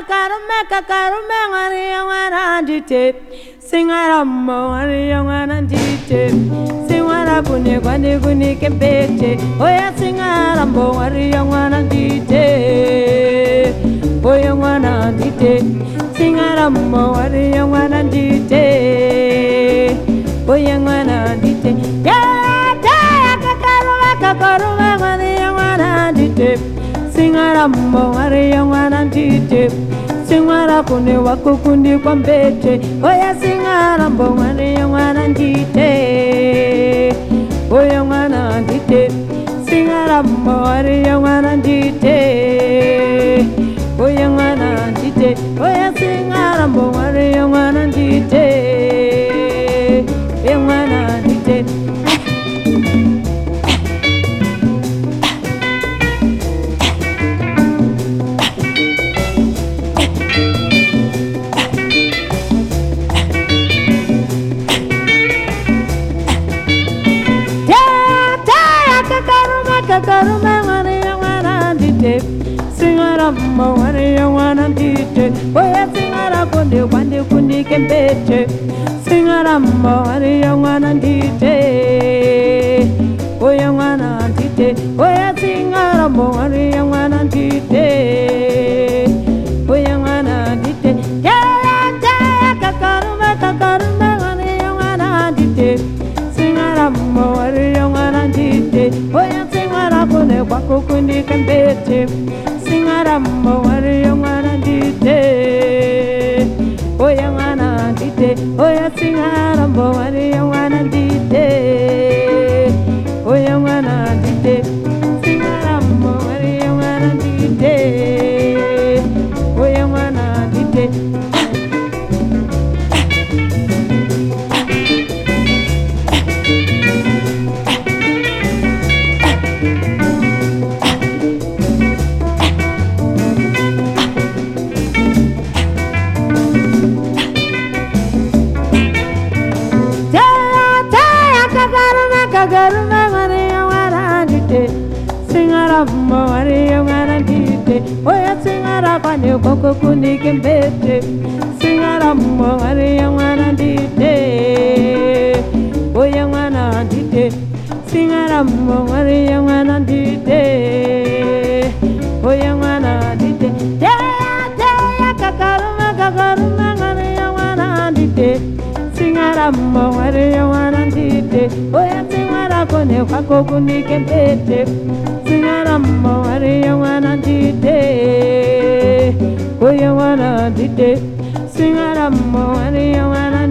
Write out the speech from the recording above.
kakarume kakarume ngwariyo ngwana ndite. Singara mmo ngwariyo ngwana ndite. Singara kune kwandi kunike mbete oya singara mbo ngwariyo ngwana ndite. Oya ngwana ndite. Singara mmo ngwariyo ngwana ndite. Oya ngwana ndite. Yata kakarume kakarume ngwariyo ngwana ndite singara mmo ngwariyo ngwana ndite. Singara kune wako kundi kwa mbete. Oya singara mbo ngwariyo ngwana ndite. Oya ngwana ndite. Singara mmo kakarume ngwariyo ngwana ndite? Singara mmo ngwariyo ngwana ndite? Oya singara kundi kwandi kundike mbete singara mmo ngwariyo kundika mbete singara mmo ngwariyo ngwana ndite. Oya ngwana ndite oya singara mmo ngwariyo ngwana ndite. Oya ngwana ndite kagarume ngwariyo ngwana ndite singara mmo ngwariyo ngwana ndite oya singara kwane koko kunike mbete singara mmo ngwariyo ngwana ndite oya ngwana ndite singara mmo ngwariyo ngwana ndite oya ngwana ndite teya teya kakarume kakarume ngwariyo ngwana ndite singara mmo ngwariyo ngwana ndite oya singara kone kwako kunike mbete. Singara mmo ngwariyo ngwana ndite. Oya ngwana ndite. Singara mmo ngwariyo ngwana